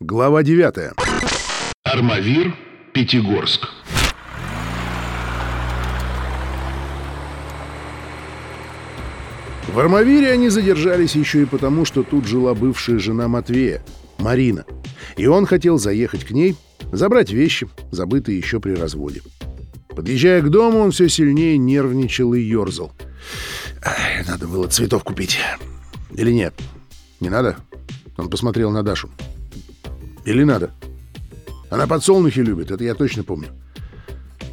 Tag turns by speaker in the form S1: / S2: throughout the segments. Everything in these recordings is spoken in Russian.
S1: Глава 9.
S2: Армавир, Пятигорск.
S1: В Армавире они задержались еще и потому, что тут жила бывшая жена Матвея, Марина. И он хотел заехать к ней, забрать вещи, забытые еще при разводе. Подъезжая к дому, он все сильнее нервничал и ерзал. Надо было цветов купить. Или нет? Не надо? Он посмотрел на Дашу. Или надо? Она подсолнухи любит, это я точно помню.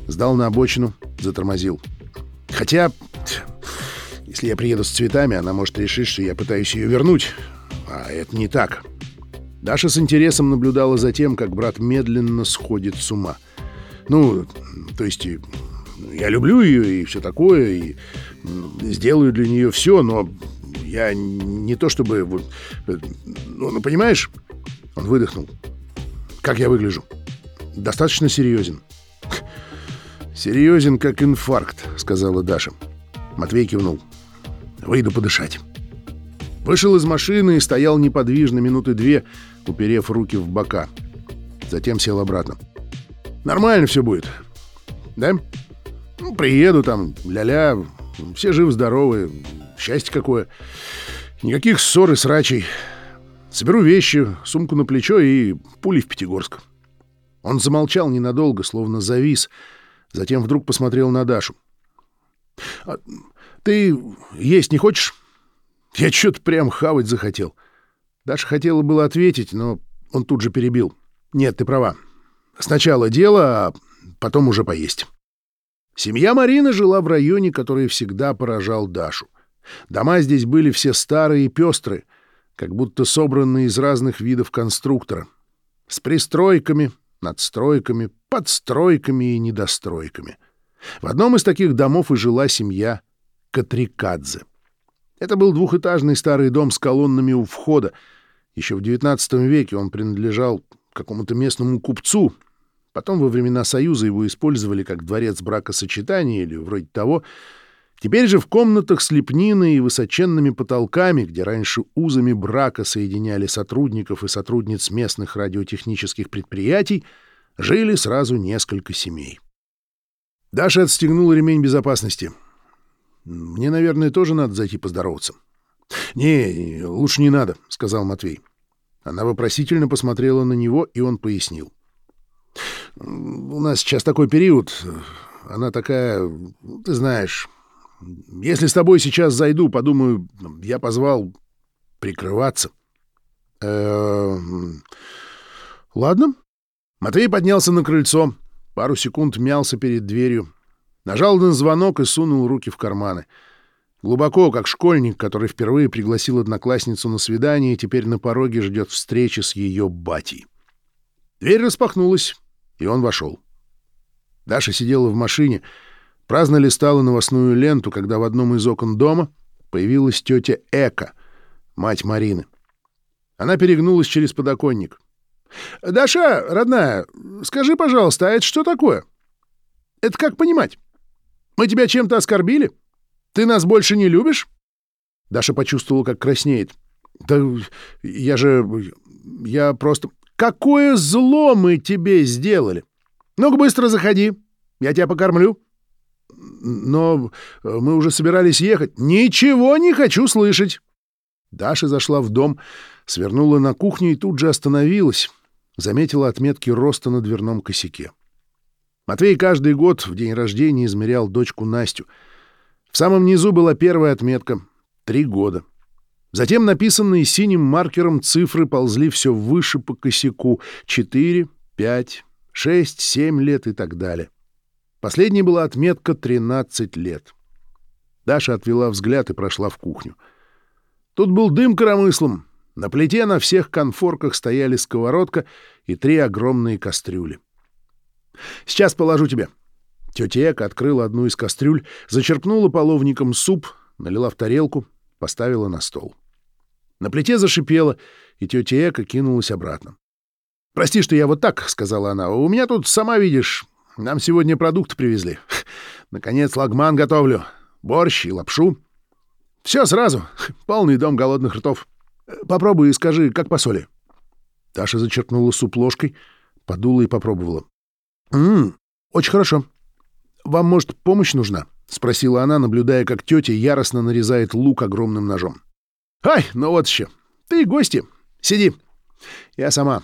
S1: Сдал на обочину, затормозил. Хотя, если я приеду с цветами, она может решить, что я пытаюсь ее вернуть. А это не так. Даша с интересом наблюдала за тем, как брат медленно сходит с ума. Ну, то есть, я люблю ее и все такое, и сделаю для нее все, но я не то чтобы... Вот, ну, ну, понимаешь? Он выдохнул. Как я выгляжу? Достаточно серьезен. Серьезен, как инфаркт, сказала Даша. Матвей кивнул. Выйду подышать. Вышел из машины и стоял неподвижно минуты две, уперев руки в бока. Затем сел обратно. Нормально все будет. Да? Ну, приеду там, ля-ля, все живы-здоровы, счастье какое. Никаких ссор и срачей. Соберу вещи, сумку на плечо и пули в Пятигорск. Он замолчал ненадолго, словно завис, затем вдруг посмотрел на Дашу. «А «Ты есть не хочешь?» «Я что-то прям хавать захотел». Даша хотела было ответить, но он тут же перебил. «Нет, ты права. Сначала дело, а потом уже поесть». Семья Марины жила в районе, который всегда поражал Дашу. Дома здесь были все старые и пестрые, как будто собранные из разных видов конструктора. С пристройками, надстройками, подстройками и недостройками. В одном из таких домов и жила семья Катрикадзе. Это был двухэтажный старый дом с колоннами у входа. Еще в XIX веке он принадлежал какому-то местному купцу. Потом во времена Союза его использовали как дворец бракосочетания или вроде того — Теперь же в комнатах с лепниной и высоченными потолками, где раньше узами брака соединяли сотрудников и сотрудниц местных радиотехнических предприятий, жили сразу несколько семей. Даша отстегнула ремень безопасности. «Мне, наверное, тоже надо зайти поздороваться». «Не, лучше не надо», — сказал Матвей. Она вопросительно посмотрела на него, и он пояснил. «У нас сейчас такой период. Она такая, ты знаешь, если с тобой сейчас зайду, подумаю, я позвал прикрываться. Э Ладно. Матвей поднялся на крыльцо, пару секунд мялся перед дверью, нажал на звонок и сунул руки в карманы. Глубоко, как школьник, который впервые пригласил одноклассницу на свидание и теперь на пороге ждет встречи с ее батей. Дверь распахнулась, и он вошел. Даша сидела в машине, праздно листала новостную ленту, когда в одном из окон дома появилась тетя Эка, мать Марины. Она перегнулась через подоконник. «Даша, родная, скажи, пожалуйста, а это что такое? Это как понимать? Мы тебя чем-то оскорбили? Ты нас больше не любишь?» Даша почувствовала, как краснеет. «Да я же... я просто... Какое зло мы тебе сделали? Ну-ка быстро заходи, я тебя покормлю» но э, мы уже собирались ехать. Ничего не хочу слышать. Даша зашла в дом, свернула на кухню и тут же остановилась. Заметила отметки роста на дверном косяке. Матвей каждый год в день рождения измерял дочку Настю. В самом низу была первая отметка — три года. Затем написанные синим маркером цифры ползли все выше по косяку — четыре, пять, шесть, семь лет и так далее. Последней была отметка 13 лет. Даша отвела взгляд и прошла в кухню. Тут был дым коромыслом. На плите на всех конфорках стояли сковородка и три огромные кастрюли. «Сейчас положу тебе». Тетя Эка открыла одну из кастрюль, зачерпнула половником суп, налила в тарелку, поставила на стол. На плите зашипела, и тетя Эка кинулась обратно. «Прости, что я вот так», — сказала она. «У меня тут, сама видишь, нам сегодня продукты привезли. Наконец, лагман готовлю. Борщ и лапшу. Все сразу. Полный дом голодных ртов. Попробуй и скажи, как по соли. Таша зачерпнула суп ложкой, подула и попробовала. «Ммм, очень хорошо. Вам, может, помощь нужна?» — спросила она, наблюдая, как тетя яростно нарезает лук огромным ножом. «Ай, ну вот еще. Ты гости. Сиди. Я сама.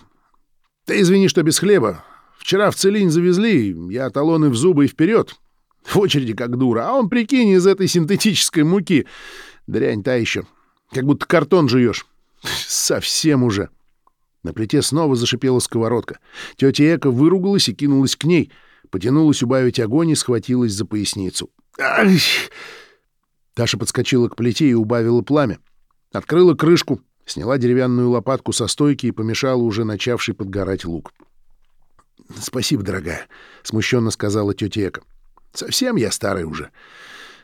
S1: Ты извини, что без хлеба. Вчера в Целинь завезли, я талоны в зубы и вперед. В очереди как дура. А он, прикинь, из этой синтетической муки. Дрянь та еще. Как будто картон жуешь. Совсем уже. На плите снова зашипела сковородка. Тетя Эка выругалась и кинулась к ней. Потянулась убавить огонь и схватилась за поясницу. Ай! Таша подскочила к плите и убавила пламя. Открыла крышку, сняла деревянную лопатку со стойки и помешала уже начавший подгорать лук. — Спасибо, дорогая, — смущенно сказала тетя Эка. — Совсем я старый уже.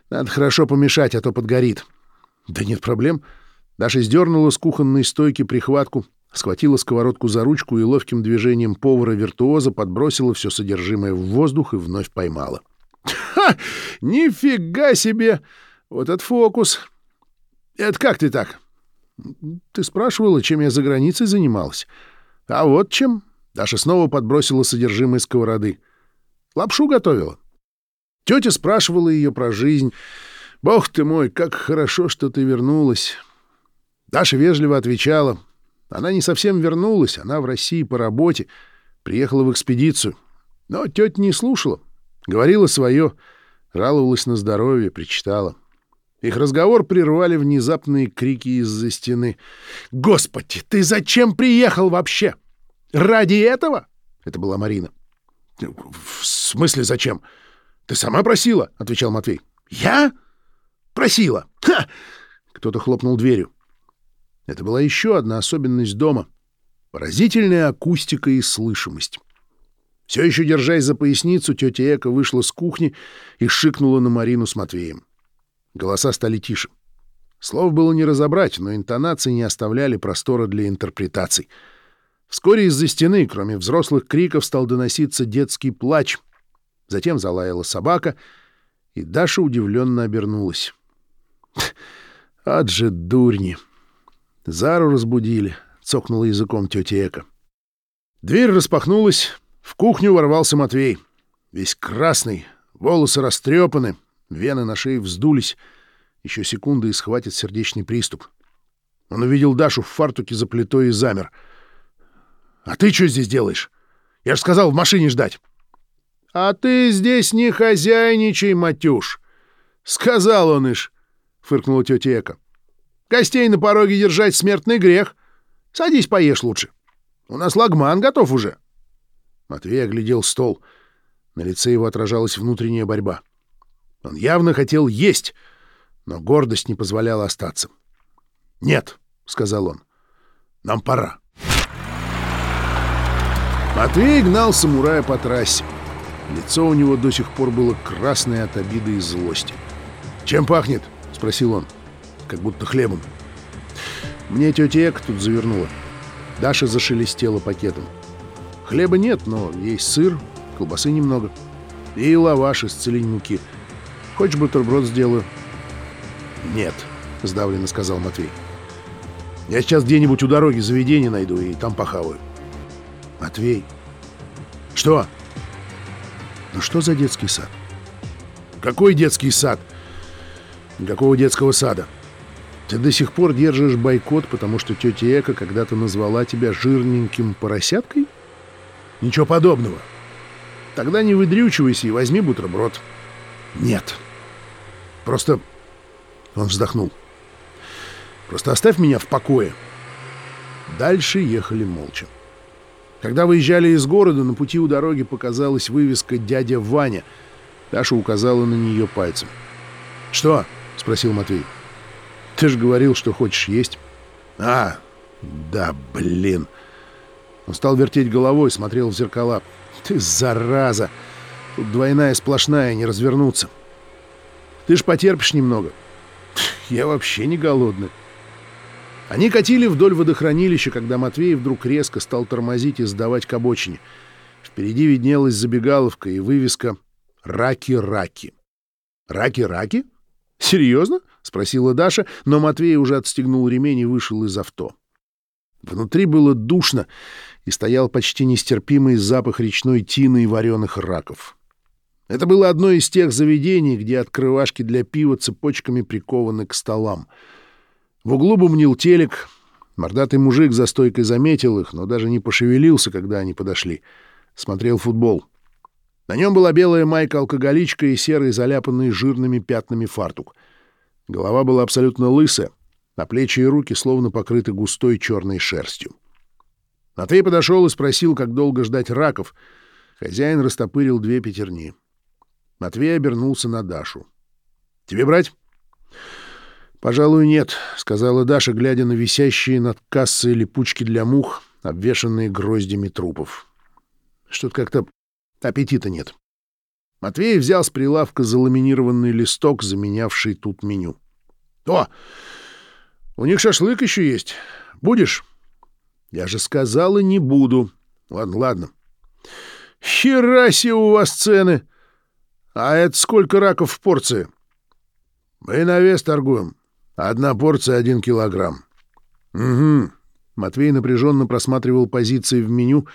S1: Надо хорошо помешать, а то подгорит. — Да нет проблем. Даша сдернула с кухонной стойки прихватку, схватила сковородку за ручку и ловким движением повара-виртуоза подбросила все содержимое в воздух и вновь поймала. «Ха! Нифига себе! Вот этот фокус! Это как ты так?» «Ты спрашивала, чем я за границей занималась. А вот чем. Даша снова подбросила содержимое сковороды. Лапшу готовила. Тетя спрашивала ее про жизнь. «Бог ты мой, как хорошо, что ты вернулась!» Даша вежливо отвечала. Она не совсем вернулась, она в России по работе, приехала в экспедицию. Но тетя не слушала, говорила свое, жаловалась на здоровье, причитала. Их разговор прервали внезапные крики из-за стены. «Господи, ты зачем приехал вообще?» Ради этого? Это была Марина. В смысле зачем? Ты сама просила, отвечал Матвей. Я? Просила. Кто-то хлопнул дверью. Это была еще одна особенность дома. Поразительная акустика и слышимость. Все еще держась за поясницу, тетя Эка вышла с кухни и шикнула на Марину с Матвеем. Голоса стали тише. Слов было не разобрать, но интонации не оставляли простора для интерпретаций — Вскоре из-за стены, кроме взрослых криков, стал доноситься детский плач. Затем залаяла собака, и Даша удивленно обернулась. «Ад же дурни!» Зару разбудили, — цокнула языком тетя Эка. Дверь распахнулась, в кухню ворвался Матвей. Весь красный, волосы растрепаны, вены на шее вздулись. Еще секунды и схватит сердечный приступ. Он увидел Дашу в фартуке за плитой и замер — «А ты что здесь делаешь? Я же сказал в машине ждать». «А ты здесь не хозяйничай, Матюш!» «Сказал он ишь!» — фыркнула тетя Эка. «Гостей на пороге держать смертный грех. Садись, поешь лучше. У нас лагман готов уже». Матвей оглядел стол. На лице его отражалась внутренняя борьба. Он явно хотел есть, но гордость не позволяла остаться. «Нет», — сказал он, — «нам пора». Матвей гнал самурая по трассе. Лицо у него до сих пор было красное от обиды и злости. «Чем пахнет?» — спросил он. «Как будто хлебом». Мне тетя Эк тут завернула. Даша зашелестела пакетом. Хлеба нет, но есть сыр, колбасы немного. И лаваш из целень муки. Хочешь бутерброд сделаю? Нет, сдавленно сказал Матвей. Я сейчас где-нибудь у дороги заведение найду и там похаваю. Матвей. Что? Ну что за детский сад? Какой детский сад? Никакого детского сада. Ты до сих пор держишь бойкот, потому что тетя Эка когда-то назвала тебя жирненьким поросяткой? Ничего подобного. Тогда не выдрючивайся и возьми бутерброд. Нет. Просто... Он вздохнул. Просто оставь меня в покое. Дальше ехали молча. Когда выезжали из города, на пути у дороги показалась вывеска «Дядя Ваня». Даша указала на нее пальцем. «Что?» — спросил Матвей. «Ты же говорил, что хочешь есть». «А, да, блин». Он стал вертеть головой, смотрел в зеркала. «Ты зараза! Тут двойная сплошная, не развернуться. Ты ж потерпишь немного. Я вообще не голодный». Они катили вдоль водохранилища, когда Матвей вдруг резко стал тормозить и сдавать к обочине. Впереди виднелась забегаловка и вывеска «Раки-раки». «Раки-раки? Серьезно?» — спросила Даша, но Матвей уже отстегнул ремень и вышел из авто. Внутри было душно, и стоял почти нестерпимый запах речной тины и вареных раков. Это было одно из тех заведений, где открывашки для пива цепочками прикованы к столам. В углу бумнил телек. Мордатый мужик за стойкой заметил их, но даже не пошевелился, когда они подошли. Смотрел футбол. На нем была белая майка-алкоголичка и серый, заляпанный жирными пятнами фартук. Голова была абсолютно лысая, а плечи и руки словно покрыты густой черной шерстью. Матвей подошел и спросил, как долго ждать раков. Хозяин растопырил две пятерни. Матвей обернулся на Дашу. «Тебе брать?» «Пожалуй, нет», — сказала Даша, глядя на висящие над кассой липучки для мух, обвешанные гроздями трупов. «Что-то как-то аппетита нет». Матвей взял с прилавка заламинированный листок, заменявший тут меню. «О, у них шашлык еще есть. Будешь?» «Я же сказала, не буду. Ладно, ладно». «Хера у вас цены! А это сколько раков в порции?» «Мы на вес торгуем. Одна порция — один килограмм». «Угу». Матвей напряженно просматривал позиции в меню,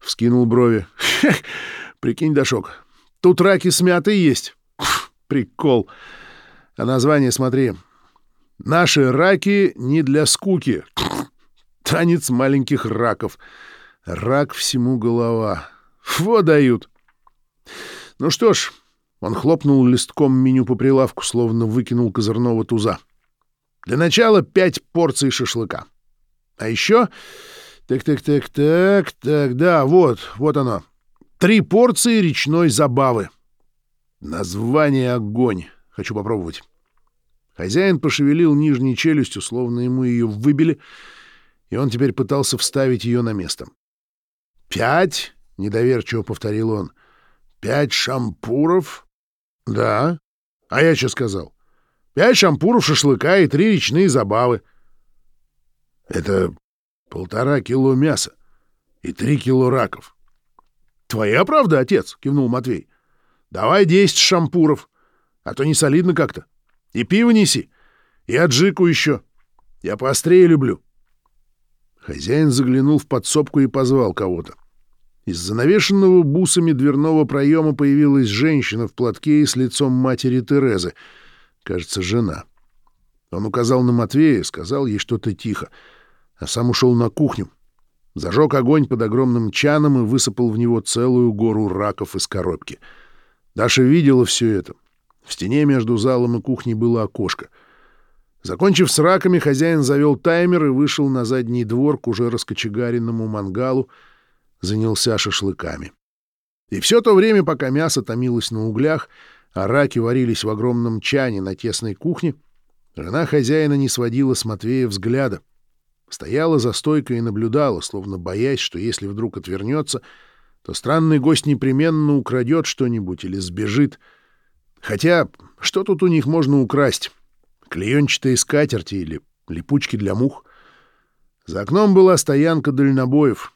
S1: вскинул брови. «Прикинь, Дашок, тут раки смятые есть. Прикол. А название смотри. Наши раки не для скуки. Танец маленьких раков. Рак всему голова. Во дают. Ну что ж, он хлопнул листком меню по прилавку, словно выкинул козырного туза. Для начала пять порций шашлыка. А еще... Так-так-так-так, так, да, вот, вот оно. Три порции речной забавы. Название огонь. Хочу попробовать. Хозяин пошевелил нижней челюстью, словно ему ее выбили, и он теперь пытался вставить ее на место. «Пять?» — недоверчиво повторил он. «Пять шампуров?» «Да. А я что сказал? Пять шампуров шашлыка и три речные забавы». «Это полтора кило мяса и три кило раков». «Твоя правда, отец?» — кивнул Матвей. «Давай десять шампуров, а то не солидно как-то». И пиво неси, и аджику еще. Я поострее люблю. Хозяин заглянул в подсобку и позвал кого-то. Из занавешенного бусами дверного проема появилась женщина в платке и с лицом матери Терезы. Кажется, жена. Он указал на Матвея, сказал ей что-то тихо, а сам ушел на кухню. Зажег огонь под огромным чаном и высыпал в него целую гору раков из коробки. Даша видела все это — в стене между залом и кухней было окошко. Закончив с раками, хозяин завел таймер и вышел на задний двор к уже раскочегаренному мангалу, занялся шашлыками. И все то время, пока мясо томилось на углях, а раки варились в огромном чане на тесной кухне, жена хозяина не сводила с Матвея взгляда. Стояла за стойкой и наблюдала, словно боясь, что если вдруг отвернется, то странный гость непременно украдет что-нибудь или сбежит — Хотя, что тут у них можно украсть? Клеенчатые скатерти или липучки для мух? За окном была стоянка дальнобоев,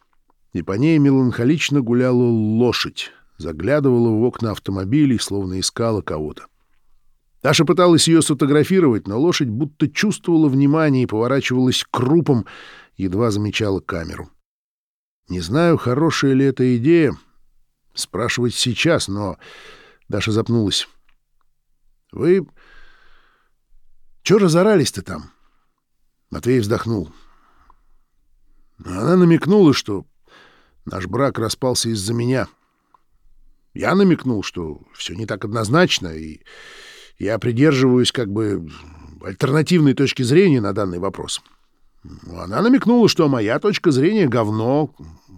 S1: и по ней меланхолично гуляла лошадь, заглядывала в окна автомобилей, словно искала кого-то. Таша пыталась ее сфотографировать, но лошадь будто чувствовала внимание и поворачивалась крупом, едва замечала камеру. Не знаю, хорошая ли эта идея спрашивать сейчас, но Даша запнулась. Вы... Чё разорались-то там? Матвей вздохнул. Она намекнула, что наш брак распался из-за меня. Я намекнул, что все не так однозначно, и я придерживаюсь как бы альтернативной точки зрения на данный вопрос. Она намекнула, что моя точка зрения — говно,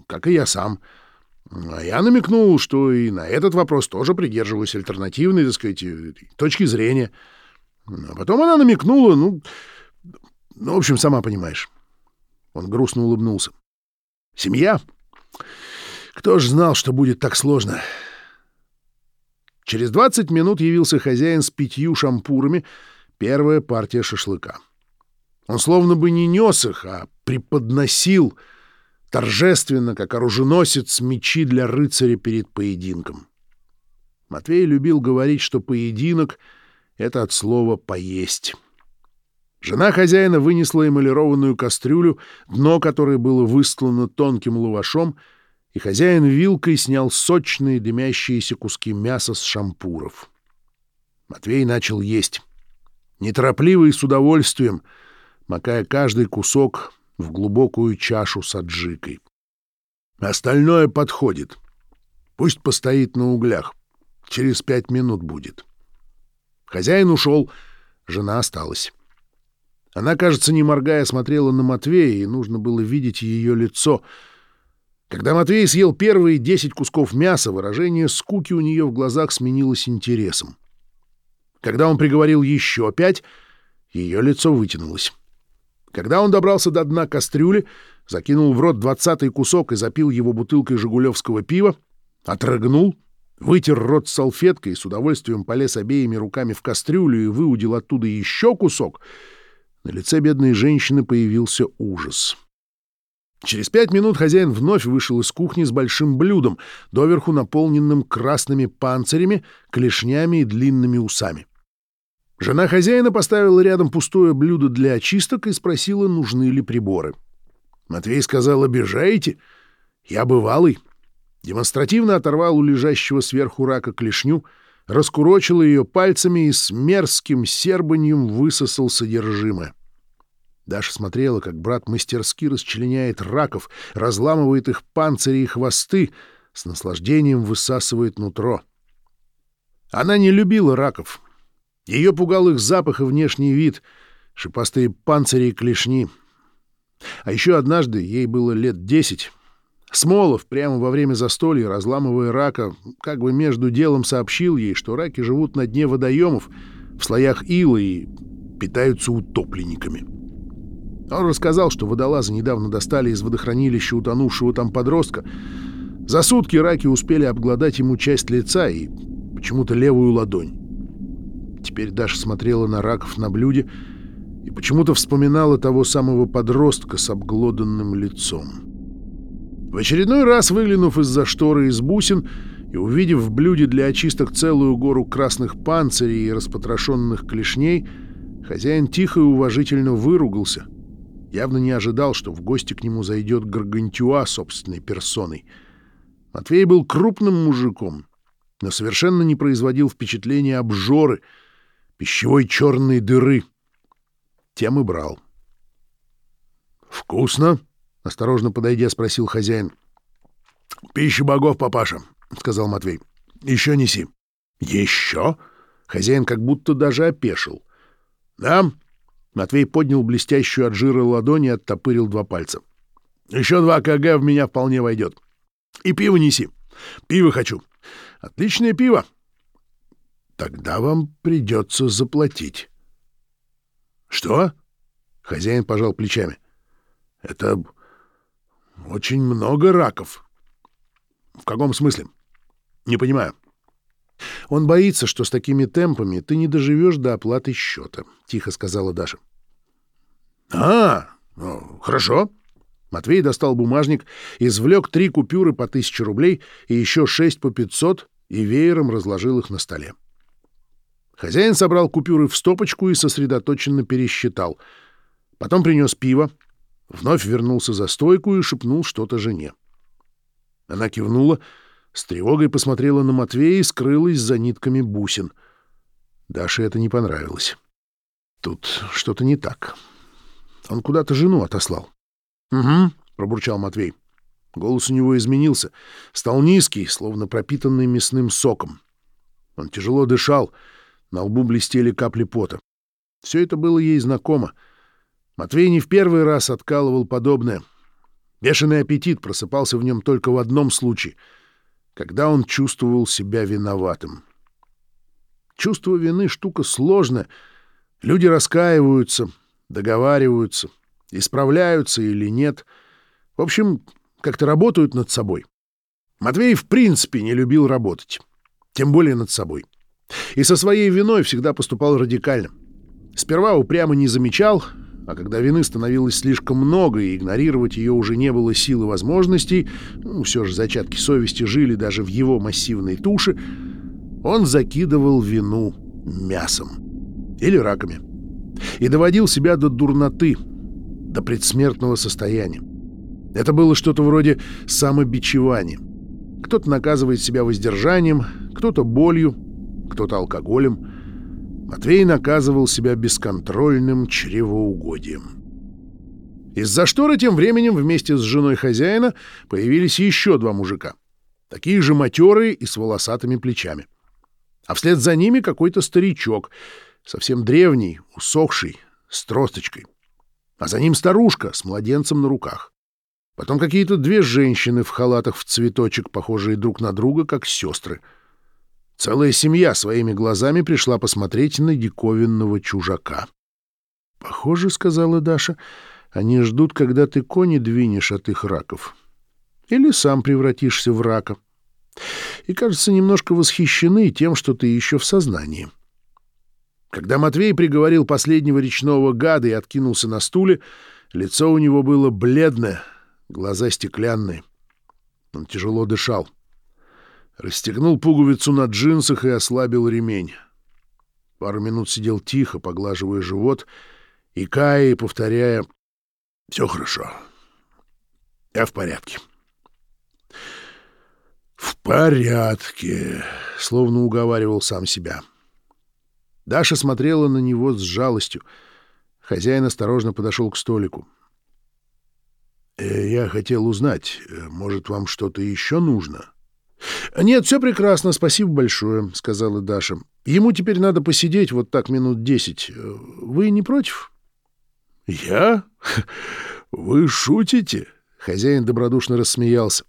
S1: как и я сам — а я намекнул, что и на этот вопрос тоже придерживаюсь альтернативной, так сказать, точки зрения. А потом она намекнула, ну, ну, в общем, сама понимаешь. Он грустно улыбнулся. Семья? Кто ж знал, что будет так сложно? Через 20 минут явился хозяин с пятью шампурами, первая партия шашлыка. Он словно бы не нес их, а преподносил — торжественно, как оруженосец, мечи для рыцаря перед поединком. Матвей любил говорить, что поединок — это от слова «поесть». Жена хозяина вынесла эмалированную кастрюлю, дно которой было выстлано тонким лавашом, и хозяин вилкой снял сочные дымящиеся куски мяса с шампуров. Матвей начал есть. Неторопливо и с удовольствием, макая каждый кусок в глубокую чашу с аджикой. Остальное подходит. Пусть постоит на углях. Через пять минут будет. Хозяин ушел, жена осталась. Она, кажется, не моргая, смотрела на Матвея, и нужно было видеть ее лицо. Когда Матвей съел первые десять кусков мяса, выражение скуки у нее в глазах сменилось интересом. Когда он приговорил еще пять, ее лицо вытянулось. Когда он добрался до дна кастрюли, закинул в рот двадцатый кусок и запил его бутылкой жигулевского пива, отрыгнул, вытер рот салфеткой и с удовольствием полез обеими руками в кастрюлю и выудил оттуда еще кусок — на лице бедной женщины появился ужас. Через пять минут хозяин вновь вышел из кухни с большим блюдом, доверху наполненным красными панцирями, клешнями и длинными усами. Жена хозяина поставила рядом пустое блюдо для очисток и спросила, нужны ли приборы. Матвей сказал, обижаете? Я бывалый. Демонстративно оторвал у лежащего сверху рака клешню — раскурочил ее пальцами и с мерзким сербаньем высосал содержимое. Даша смотрела, как брат мастерски расчленяет раков, разламывает их панцири и хвосты, с наслаждением высасывает нутро. Она не любила раков. Ее пугал их запах и внешний вид, шипастые панцири и клешни. А еще однажды, ей было лет десять, Смолов прямо во время застолья, разламывая рака, как бы между делом сообщил ей, что раки живут на дне водоемов, в слоях ила и питаются утопленниками. Он рассказал, что водолазы недавно достали из водохранилища утонувшего там подростка. За сутки раки успели обглодать ему часть лица и почему-то левую ладонь. Теперь Даша смотрела на раков на блюде и почему-то вспоминала того самого подростка с обглоданным лицом. В очередной раз, выглянув из-за шторы из бусин и увидев в блюде для очисток целую гору красных панцирей и распотрошенных клешней, хозяин тихо и уважительно выругался. Явно не ожидал, что в гости к нему зайдет Гаргантюа собственной персоной. Матвей был крупным мужиком, но совершенно не производил впечатления обжоры, пищевой черной дыры. Тем и брал. «Вкусно!» — осторожно подойдя, спросил хозяин. — Пища богов, папаша, — сказал Матвей. — Еще неси. — Еще? Хозяин как будто даже опешил. — Да. Матвей поднял блестящую от жира ладони и оттопырил два пальца. — Еще два кг в меня вполне войдет. И пиво неси. Пиво хочу. Отличное пиво. — Тогда вам придется заплатить. — Что? Хозяин пожал плечами. — Это очень много раков. В каком смысле? Не понимаю. Он боится, что с такими темпами ты не доживешь до оплаты счета, тихо сказала Даша. А, ну, хорошо. Матвей достал бумажник, извлек три купюры по тысяче рублей и еще шесть по пятьсот и веером разложил их на столе. Хозяин собрал купюры в стопочку и сосредоточенно пересчитал. Потом принес пиво, Вновь вернулся за стойку и шепнул что-то жене. Она кивнула, с тревогой посмотрела на Матвея и скрылась за нитками бусин. Даше это не понравилось. Тут что-то не так. Он куда-то жену отослал. — Угу, — пробурчал Матвей. Голос у него изменился, стал низкий, словно пропитанный мясным соком. Он тяжело дышал, на лбу блестели капли пота. Все это было ей знакомо — Матвей не в первый раз откалывал подобное. Бешеный аппетит просыпался в нем только в одном случае — когда он чувствовал себя виноватым. Чувство вины — штука сложная. Люди раскаиваются, договариваются, исправляются или нет. В общем, как-то работают над собой. Матвей в принципе не любил работать, тем более над собой. И со своей виной всегда поступал радикально. Сперва упрямо не замечал, а когда вины становилось слишком много и игнорировать ее уже не было сил и возможностей, ну, все же зачатки совести жили даже в его массивной туше, он закидывал вину мясом или раками. И доводил себя до дурноты, до предсмертного состояния. Это было что-то вроде самобичевания. Кто-то наказывает себя воздержанием, кто-то болью, кто-то алкоголем. Матвей наказывал себя бесконтрольным чревоугодием. Из-за шторы тем временем вместе с женой хозяина появились еще два мужика. Такие же матерые и с волосатыми плечами. А вслед за ними какой-то старичок, совсем древний, усохший, с тросточкой. А за ним старушка с младенцем на руках. Потом какие-то две женщины в халатах в цветочек, похожие друг на друга, как сестры. Целая семья своими глазами пришла посмотреть на диковинного чужака. — Похоже, — сказала Даша, — они ждут, когда ты кони двинешь от их раков. Или сам превратишься в рака. И, кажется, немножко восхищены тем, что ты еще в сознании. Когда Матвей приговорил последнего речного гада и откинулся на стуле, лицо у него было бледное — глаза стеклянные. Он тяжело дышал. Расстегнул пуговицу на джинсах и ослабил ремень. Пару минут сидел тихо, поглаживая живот, и кая, и повторяя «Все хорошо. Я в порядке». «В порядке», — словно уговаривал сам себя. Даша смотрела на него с жалостью. Хозяин осторожно подошел к столику. Э, «Я хотел узнать, э, может, вам что-то еще нужно?» «Нет, все прекрасно, спасибо большое», — сказала Даша. «Ему теперь надо посидеть вот так минут десять. Вы не против?» «Я? Вы шутите?» — хозяин добродушно рассмеялся.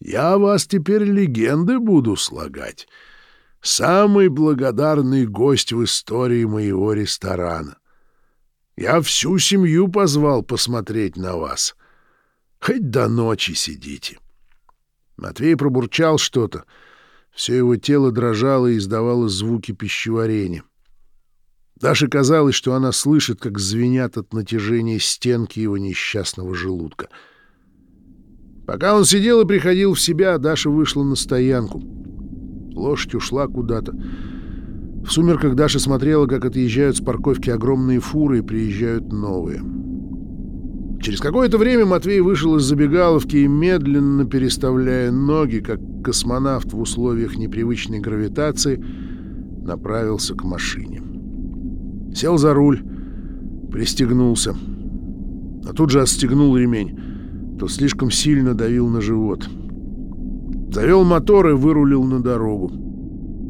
S1: «Я вас теперь легенды буду слагать. Самый благодарный гость в истории моего ресторана. Я всю семью позвал посмотреть на вас». Хоть до ночи сидите. Матвей пробурчал что-то. Все его тело дрожало и издавало звуки пищеварения. Даше казалось, что она слышит, как звенят от натяжения стенки его несчастного желудка. Пока он сидел и приходил в себя, Даша вышла на стоянку. Лошадь ушла куда-то. В сумерках Даша смотрела, как отъезжают с парковки огромные фуры и приезжают новые. Через какое-то время Матвей вышел из забегаловки и, медленно переставляя ноги, как космонавт в условиях непривычной гравитации, направился к машине. Сел за руль, пристегнулся, а тут же отстегнул ремень. То слишком сильно давил на живот. Завел мотор и вырулил на дорогу.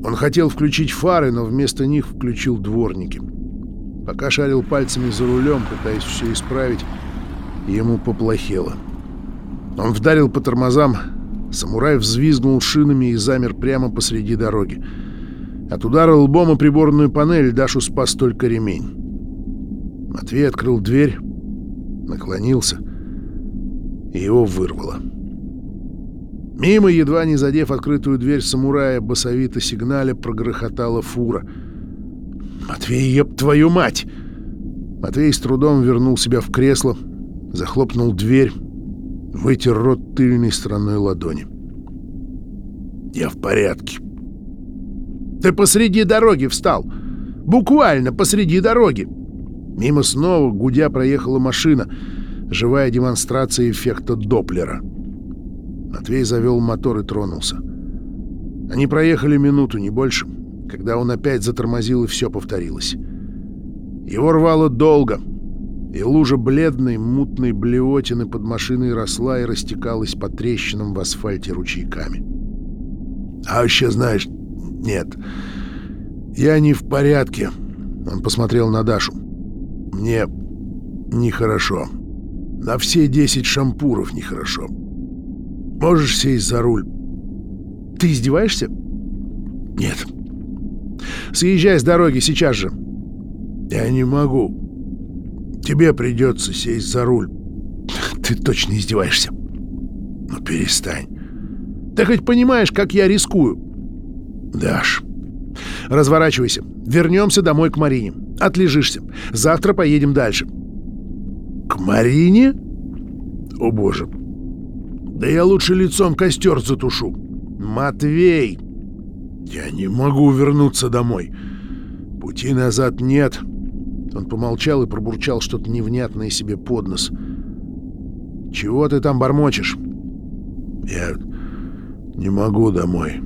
S1: Он хотел включить фары, но вместо них включил дворники. Пока шарил пальцами за рулем, пытаясь все исправить, Ему поплохело. Он вдарил по тормозам, самурай взвизгнул шинами и замер прямо посреди дороги. От удара лбом о приборную панель Дашу спас только ремень. Матвей открыл дверь, наклонился, и его вырвало. Мимо, едва не задев открытую дверь самурая, басовито сигналя прогрохотала фура. «Матвей, еб твою мать!» Матвей с трудом вернул себя в кресло, захлопнул дверь, вытер рот тыльной стороной ладони. «Я в порядке». «Ты посреди дороги встал! Буквально посреди дороги!» Мимо снова, гудя, проехала машина, живая демонстрация эффекта Доплера. Матвей завел мотор и тронулся. Они проехали минуту, не больше, когда он опять затормозил, и все повторилось. Его рвало долго — и лужа бледной, мутной блевотины под машиной росла и растекалась по трещинам в асфальте ручейками. «А вообще, знаешь, нет, я не в порядке», — он посмотрел на Дашу. «Мне нехорошо. На все десять шампуров нехорошо. Можешь сесть за руль?» «Ты издеваешься?» «Нет». «Съезжай с дороги сейчас же». «Я не могу. Тебе придется сесть за руль. Ты точно издеваешься. Ну, перестань. Ты хоть понимаешь, как я рискую? Даш. Разворачивайся. Вернемся домой к Марине. Отлежишься. Завтра поедем дальше. К Марине? О, боже. Да я лучше лицом костер затушу. Матвей! Я не могу вернуться домой. Пути назад нет. — Он помолчал и пробурчал что-то невнятное себе под нос. «Чего ты там бормочешь?»
S3: «Я не могу домой.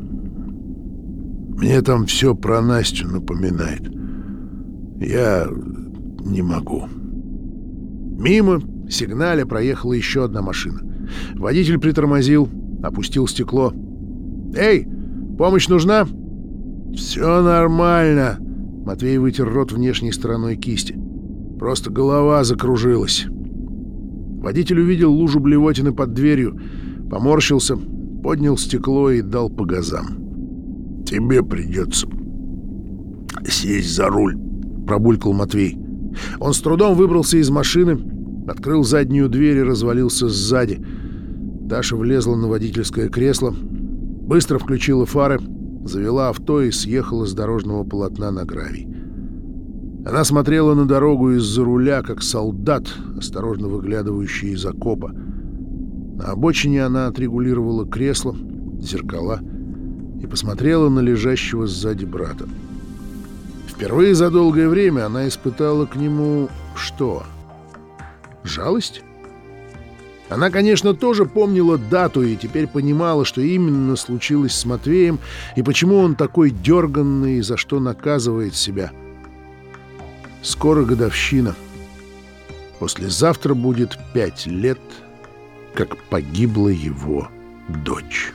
S3: Мне там все про Настю напоминает. Я не могу».
S1: Мимо, сигналя, проехала еще одна машина. Водитель притормозил, опустил стекло. «Эй, помощь нужна?»
S3: «Все нормально»,
S1: Матвей вытер рот внешней стороной кисти. Просто голова закружилась. Водитель увидел лужу блевотины под дверью, поморщился, поднял стекло и дал по газам.
S3: «Тебе придется сесть за руль», — пробулькал Матвей.
S1: Он с трудом выбрался из машины, открыл заднюю дверь и развалился сзади. Даша влезла на водительское кресло, быстро включила фары, завела авто и съехала с дорожного полотна на гравий. Она смотрела на дорогу из-за руля, как солдат, осторожно выглядывающий из окопа. На обочине она отрегулировала кресло, зеркала и посмотрела на лежащего сзади брата. Впервые за долгое время она испытала к нему что? Жалость? Она, конечно, тоже помнила дату и теперь понимала, что именно случилось с Матвеем и почему он такой дерганный и за что наказывает себя — Скоро годовщина. Послезавтра будет пять лет, как погибла его дочь.